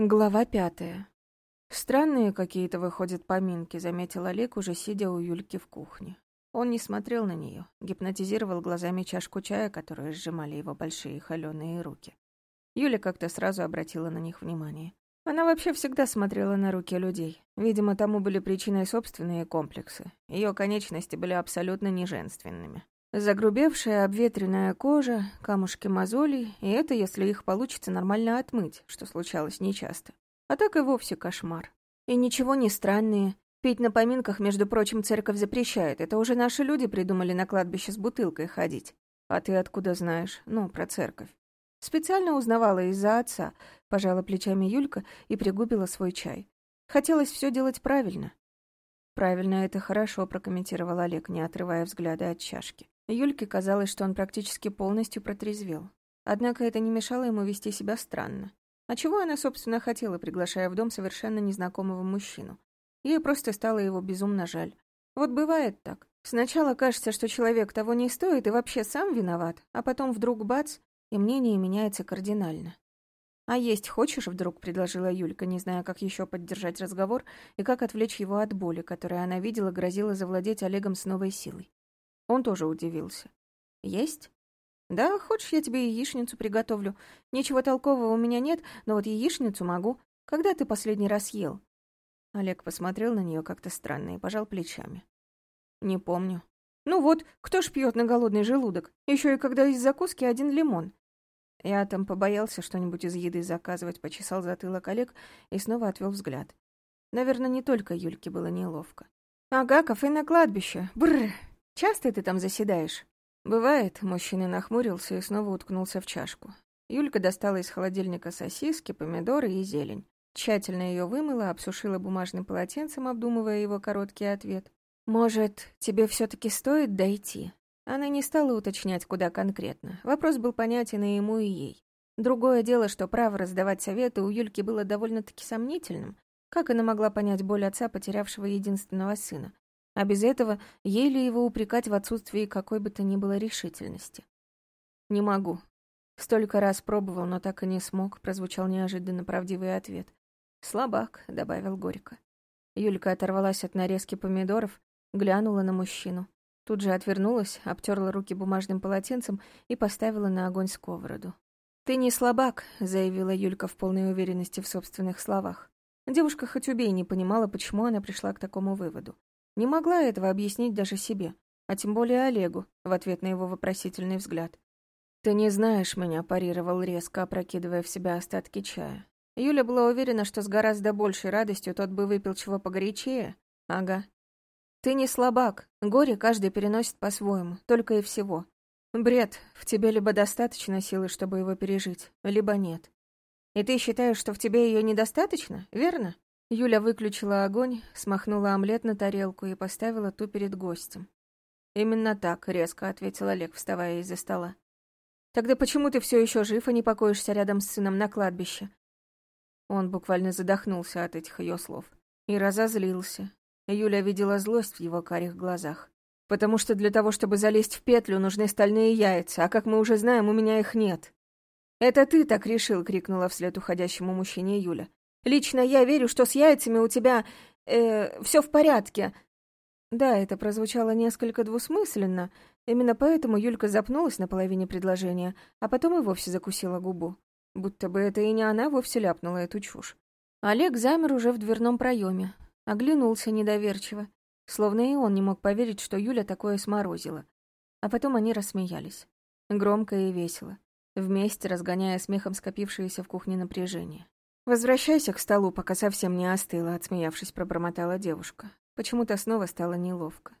Глава пятая. Странные какие-то выходят поминки, заметил Олег, уже сидя у Юльки в кухне. Он не смотрел на нее, гипнотизировал глазами чашку чая, которую сжимали его большие холеные руки. Юля как-то сразу обратила на них внимание. Она вообще всегда смотрела на руки людей. Видимо, тому были причиной собственные комплексы. Ее конечности были абсолютно неженственными. Загрубевшая обветренная кожа, камушки мозолей, и это если их получится нормально отмыть, что случалось нечасто. А так и вовсе кошмар. И ничего не странные. Пить на поминках, между прочим, церковь запрещает. Это уже наши люди придумали на кладбище с бутылкой ходить. А ты откуда знаешь? Ну, про церковь. Специально узнавала из-за отца, пожала плечами Юлька и пригубила свой чай. Хотелось все делать правильно. Правильно, это хорошо, прокомментировал Олег, не отрывая взгляда от чашки. Юльке казалось, что он практически полностью протрезвел. Однако это не мешало ему вести себя странно. А чего она, собственно, хотела, приглашая в дом совершенно незнакомого мужчину? Ей просто стало его безумно жаль. Вот бывает так. Сначала кажется, что человек того не стоит и вообще сам виноват, а потом вдруг бац, и мнение меняется кардинально. «А есть хочешь?» — вдруг предложила Юлька, не зная, как еще поддержать разговор и как отвлечь его от боли, которую она видела, грозила завладеть Олегом с новой силой. Он тоже удивился. «Есть?» «Да, хочешь, я тебе яичницу приготовлю? Ничего толкового у меня нет, но вот яичницу могу. Когда ты последний раз ел?» Олег посмотрел на нее как-то странно и пожал плечами. «Не помню». «Ну вот, кто ж пьет на голодный желудок? Еще и когда из закуски один лимон». Я там побоялся что-нибудь из еды заказывать, почесал затылок Олег и снова отвел взгляд. Наверное, не только Юльке было неловко. «Ага, кафе на кладбище. Бррр, Часто ты там заседаешь?» «Бывает», — мужчина нахмурился и снова уткнулся в чашку. Юлька достала из холодильника сосиски, помидоры и зелень. Тщательно ее вымыла, обсушила бумажным полотенцем, обдумывая его короткий ответ. «Может, тебе все таки стоит дойти?» Она не стала уточнять, куда конкретно. Вопрос был понятен и ему, и ей. Другое дело, что право раздавать советы у Юльки было довольно-таки сомнительным. Как она могла понять боль отца, потерявшего единственного сына? А без этого ей ли его упрекать в отсутствии какой бы то ни было решительности? «Не могу». Столько раз пробовал, но так и не смог, прозвучал неожиданно правдивый ответ. «Слабак», — добавил Горько. Юлька оторвалась от нарезки помидоров, глянула на мужчину. Тут же отвернулась, обтерла руки бумажным полотенцем и поставила на огонь сковороду. «Ты не слабак», — заявила Юлька в полной уверенности в собственных словах. Девушка хоть убей не понимала, почему она пришла к такому выводу. Не могла этого объяснить даже себе, а тем более Олегу, в ответ на его вопросительный взгляд. «Ты не знаешь меня», — парировал резко, опрокидывая в себя остатки чая. Юля была уверена, что с гораздо большей радостью тот бы выпил чего погорячее. Ага. «Ты не слабак. Горе каждый переносит по-своему, только и всего. Бред. В тебе либо достаточно силы, чтобы его пережить, либо нет. И ты считаешь, что в тебе ее недостаточно, верно?» Юля выключила огонь, смахнула омлет на тарелку и поставила ту перед гостем. «Именно так», — резко ответил Олег, вставая из-за стола. «Тогда почему ты все еще жив и не покоишься рядом с сыном на кладбище?» Он буквально задохнулся от этих ее слов. И разозлился. Юля видела злость в его карих глазах. «Потому что для того, чтобы залезть в петлю, нужны стальные яйца, а как мы уже знаем, у меня их нет». «Это ты так решил!» — крикнула вслед уходящему мужчине Юля. Лично я верю, что с яйцами у тебя... Э, все в порядке». Да, это прозвучало несколько двусмысленно. Именно поэтому Юлька запнулась на половине предложения, а потом и вовсе закусила губу. Будто бы это и не она вовсе ляпнула эту чушь. Олег замер уже в дверном проеме, оглянулся недоверчиво, словно и он не мог поверить, что Юля такое сморозила. А потом они рассмеялись. Громко и весело, вместе разгоняя смехом скопившееся в кухне напряжение. «Возвращайся к столу, пока совсем не остыла», — отсмеявшись, пробормотала девушка. Почему-то снова стало неловко.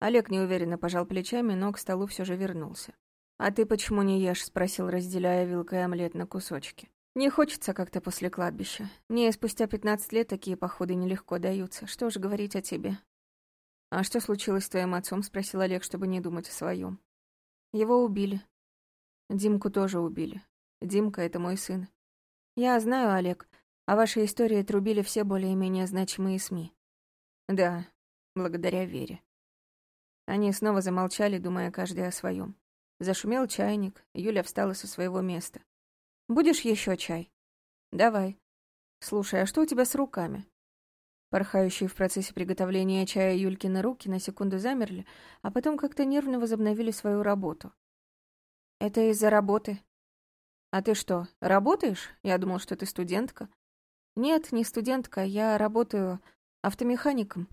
Олег неуверенно пожал плечами, но к столу все же вернулся. «А ты почему не ешь?» — спросил, разделяя вилкой омлет на кусочки. «Не хочется как-то после кладбища. Мне спустя пятнадцать лет такие походы нелегко даются. Что ж говорить о тебе?» «А что случилось с твоим отцом?» — спросил Олег, чтобы не думать о своем. «Его убили. Димку тоже убили. Димка — это мой сын. Я знаю, Олег, о вашей истории трубили все более-менее значимые СМИ. Да, благодаря Вере. Они снова замолчали, думая каждый о своем. Зашумел чайник, Юля встала со своего места. «Будешь еще чай?» «Давай». Слушай, а что у тебя с руками? Порхающие в процессе приготовления чая Юлькины руки на секунду замерли, а потом как-то нервно возобновили свою работу. «Это из-за работы». «А ты что, работаешь? Я думал, что ты студентка». «Нет, не студентка, я работаю автомехаником».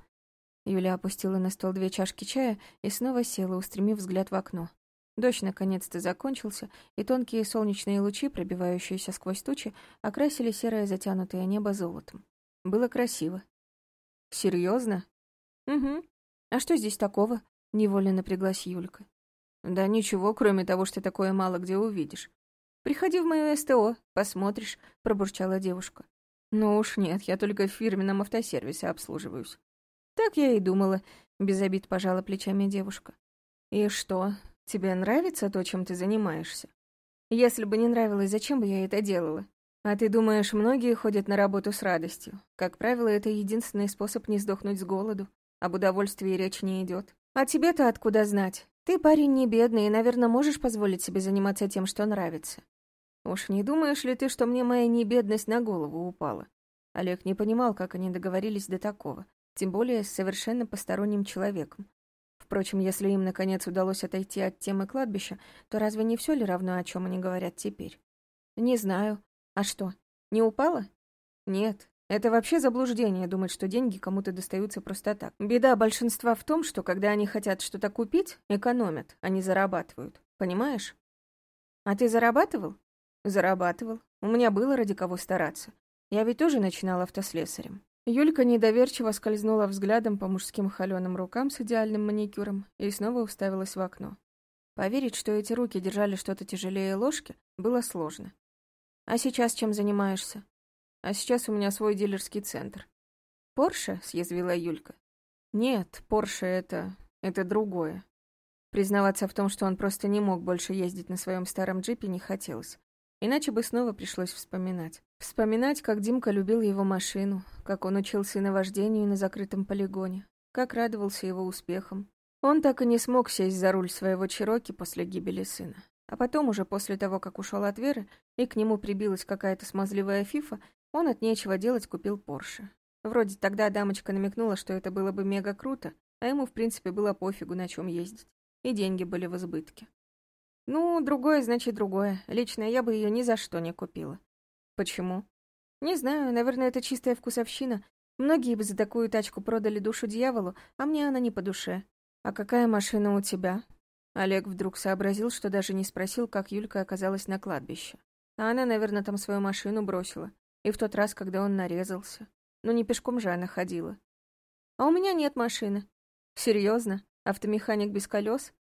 Юля опустила на стол две чашки чая и снова села, устремив взгляд в окно. Дождь наконец-то закончился, и тонкие солнечные лучи, пробивающиеся сквозь тучи, окрасили серое затянутое небо золотом. Было красиво. Серьезно? Угу. А что здесь такого? Невольно напряглась Юлька. Да ничего, кроме того, что такое мало где увидишь. Приходи в мою СТО, посмотришь, пробурчала девушка. Ну уж нет, я только в фирменном автосервисе обслуживаюсь. Так я и думала, без обид пожала плечами девушка. И что, тебе нравится то, чем ты занимаешься? Если бы не нравилось, зачем бы я это делала? А ты думаешь, многие ходят на работу с радостью? Как правило, это единственный способ не сдохнуть с голоду. Об удовольствии речь не идет. А тебе-то откуда знать? Ты парень не бедный и, наверное, можешь позволить себе заниматься тем, что нравится. Уж не думаешь ли ты, что мне моя небедность на голову упала? Олег не понимал, как они договорились до такого, тем более с совершенно посторонним человеком. Впрочем, если им, наконец, удалось отойти от темы кладбища, то разве не все ли равно, о чем они говорят теперь? Не знаю. А что, не упала? Нет, это вообще заблуждение думать, что деньги кому-то достаются просто так. Беда большинства в том, что когда они хотят что-то купить, экономят, а не зарабатывают. Понимаешь? А ты зарабатывал? Зарабатывал. У меня было ради кого стараться. Я ведь тоже начинала автослесарем. Юлька недоверчиво скользнула взглядом по мужским холеным рукам с идеальным маникюром и снова уставилась в окно. Поверить, что эти руки держали что-то тяжелее ложки, было сложно. А сейчас чем занимаешься? А сейчас у меня свой дилерский центр. Порше? съязвила Юлька. Нет, Порше это... это другое. Признаваться в том, что он просто не мог больше ездить на своем старом джипе, не хотелось. Иначе бы снова пришлось вспоминать. Вспоминать, как Димка любил его машину, как он учился на вождению на закрытом полигоне, как радовался его успехам. Он так и не смог сесть за руль своего Чироки после гибели сына. А потом, уже после того, как ушел от Веры, и к нему прибилась какая-то смазливая фифа, он от нечего делать купил Порше. Вроде тогда дамочка намекнула, что это было бы мега круто, а ему, в принципе, было пофигу, на чем ездить. И деньги были в избытке. Ну, другое значит другое. Лично я бы ее ни за что не купила. Почему? Не знаю, наверное, это чистая вкусовщина. Многие бы за такую тачку продали душу дьяволу, а мне она не по душе. А какая машина у тебя? Олег вдруг сообразил, что даже не спросил, как Юлька оказалась на кладбище. А она, наверное, там свою машину бросила. И в тот раз, когда он нарезался. Ну, не пешком же она ходила. А у меня нет машины. Серьезно? Автомеханик без колес?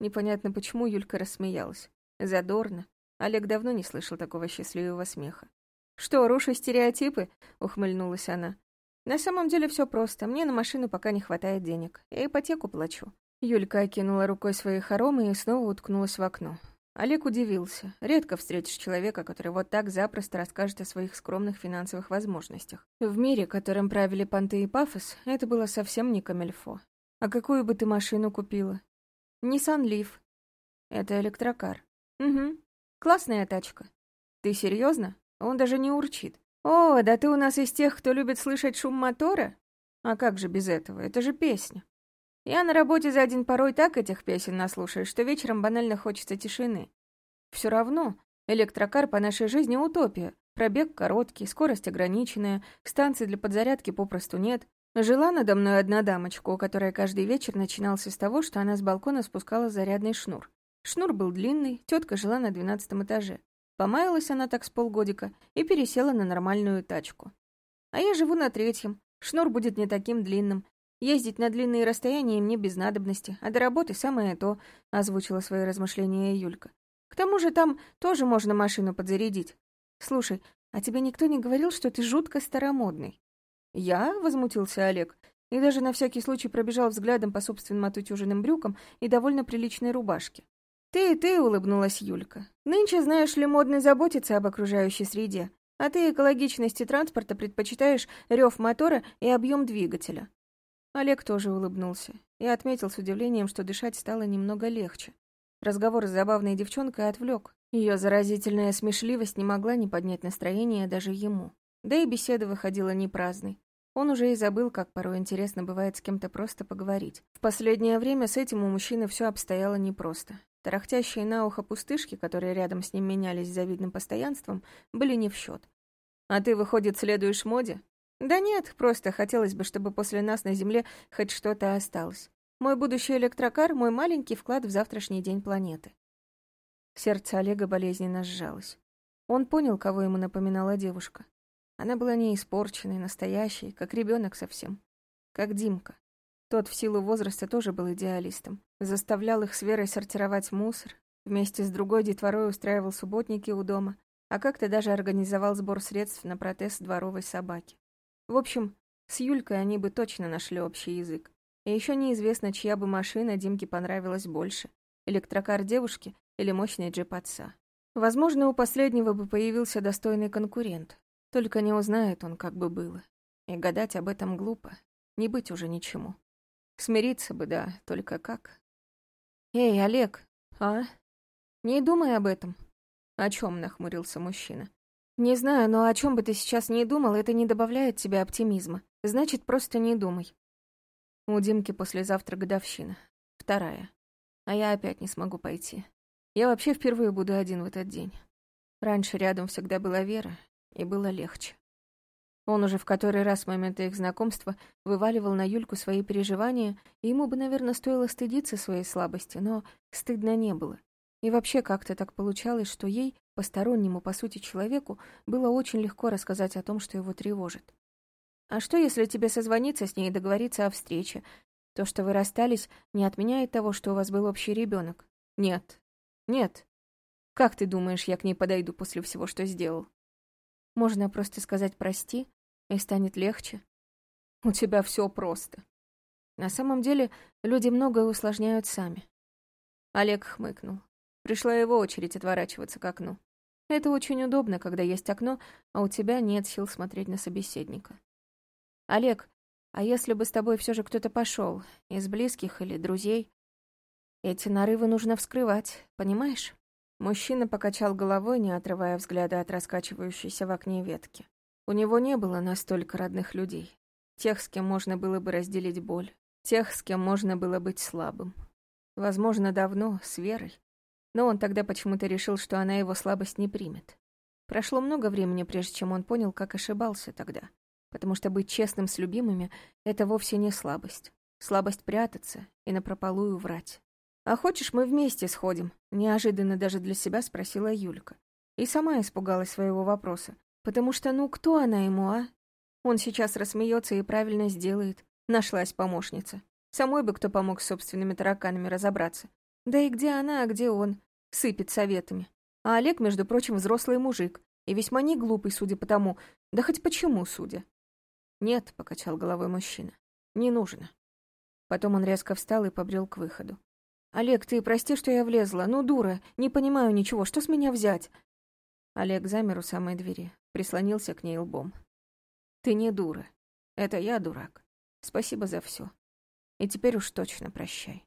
Непонятно, почему Юлька рассмеялась. Задорно. Олег давно не слышал такого счастливого смеха. «Что, рушу стереотипы?» — ухмыльнулась она. «На самом деле все просто. Мне на машину пока не хватает денег. Я ипотеку плачу. Юлька окинула рукой свои хоромы и снова уткнулась в окно. Олег удивился. Редко встретишь человека, который вот так запросто расскажет о своих скромных финансовых возможностях. В мире, которым правили понты и пафос, это было совсем не камельфо. «А какую бы ты машину купила?» «Ниссан Лив». «Это электрокар». «Угу. Классная тачка». «Ты серьезно? Он даже не урчит». «О, да ты у нас из тех, кто любит слышать шум мотора?» «А как же без этого? Это же песня». Я на работе за день порой так этих песен наслушаюсь, что вечером банально хочется тишины. Все равно, электрокар по нашей жизни утопия. Пробег короткий, скорость ограниченная, станций для подзарядки попросту нет. Жила надо мной одна дамочка, у которой каждый вечер начинался с того, что она с балкона спускала зарядный шнур. Шнур был длинный, тетка жила на двенадцатом этаже. Помаялась она так с полгодика и пересела на нормальную тачку. А я живу на третьем. Шнур будет не таким длинным, Ездить на длинные расстояния мне без надобности, а до работы самое то», — озвучила свои размышления Юлька. «К тому же там тоже можно машину подзарядить. Слушай, а тебе никто не говорил, что ты жутко старомодный?» «Я?» — возмутился Олег, и даже на всякий случай пробежал взглядом по собственным отутюженным брюкам и довольно приличной рубашке. «Ты, ты!» — улыбнулась Юлька. «Нынче, знаешь ли, модно заботиться об окружающей среде, а ты экологичности транспорта предпочитаешь рев мотора и объем двигателя. Олег тоже улыбнулся и отметил с удивлением, что дышать стало немного легче. Разговор с забавной девчонкой отвлек. Ее заразительная смешливость не могла не поднять настроение даже ему. Да и беседа выходила не праздной. Он уже и забыл, как порой интересно бывает с кем-то просто поговорить. В последнее время с этим у мужчины все обстояло непросто. Тарахтящие на ухо пустышки, которые рядом с ним менялись с завидным постоянством, были не в счет. «А ты, выходит, следуешь моде?» «Да нет, просто хотелось бы, чтобы после нас на Земле хоть что-то осталось. Мой будущий электрокар — мой маленький вклад в завтрашний день планеты». Сердце Олега болезненно сжалось. Он понял, кого ему напоминала девушка. Она была не испорченной, настоящей, как ребенок совсем. Как Димка. Тот в силу возраста тоже был идеалистом. Заставлял их с Верой сортировать мусор, вместе с другой детворой устраивал субботники у дома, а как-то даже организовал сбор средств на протез дворовой собаки. В общем, с Юлькой они бы точно нашли общий язык. И еще неизвестно, чья бы машина Димке понравилась больше — электрокар девушки или мощный джип отца. Возможно, у последнего бы появился достойный конкурент. Только не узнает он, как бы было. И гадать об этом глупо. Не быть уже ничему. Смириться бы, да, только как? Эй, Олег, а? Не думай об этом. О чем нахмурился мужчина? Не знаю, но о чем бы ты сейчас не думал, это не добавляет тебе оптимизма. Значит, просто не думай. У Димки послезавтра годовщина. Вторая. А я опять не смогу пойти. Я вообще впервые буду один в этот день. Раньше рядом всегда была Вера, и было легче. Он уже в который раз с момента их знакомства вываливал на Юльку свои переживания, и ему бы, наверное, стоило стыдиться своей слабости, но стыдно не было. И вообще как-то так получалось, что ей, постороннему, по сути, человеку, было очень легко рассказать о том, что его тревожит. А что, если тебе созвониться с ней и договориться о встрече? То, что вы расстались, не отменяет того, что у вас был общий ребенок. Нет. Нет. Как ты думаешь, я к ней подойду после всего, что сделал? Можно просто сказать «прости», и станет легче. У тебя все просто. На самом деле, люди многое усложняют сами. Олег хмыкнул. Пришла его очередь отворачиваться к окну. Это очень удобно, когда есть окно, а у тебя нет сил смотреть на собеседника. Олег, а если бы с тобой все же кто-то пошел, из близких или друзей? Эти нарывы нужно вскрывать, понимаешь? Мужчина покачал головой, не отрывая взгляда от раскачивающейся в окне ветки. У него не было настолько родных людей. Тех, с кем можно было бы разделить боль. Тех, с кем можно было быть слабым. Возможно, давно, с Верой. Но он тогда почему-то решил, что она его слабость не примет. Прошло много времени, прежде чем он понял, как ошибался тогда. Потому что быть честным с любимыми — это вовсе не слабость. Слабость прятаться и напропалую врать. «А хочешь, мы вместе сходим?» — неожиданно даже для себя спросила Юлька. И сама испугалась своего вопроса. Потому что, ну, кто она ему, а? Он сейчас рассмеется и правильно сделает. Нашлась помощница. Самой бы кто помог с собственными тараканами разобраться. Да и где она, а где он? Сыпет советами. А Олег, между прочим, взрослый мужик. И весьма не глупый, судя по тому. Да хоть почему, судя. «Нет», — покачал головой мужчина. «Не нужно». Потом он резко встал и побрел к выходу. «Олег, ты прости, что я влезла. Ну, дура, не понимаю ничего. Что с меня взять?» Олег замер у самой двери прислонился к ней лбом. «Ты не дура. Это я дурак. Спасибо за все. И теперь уж точно прощай».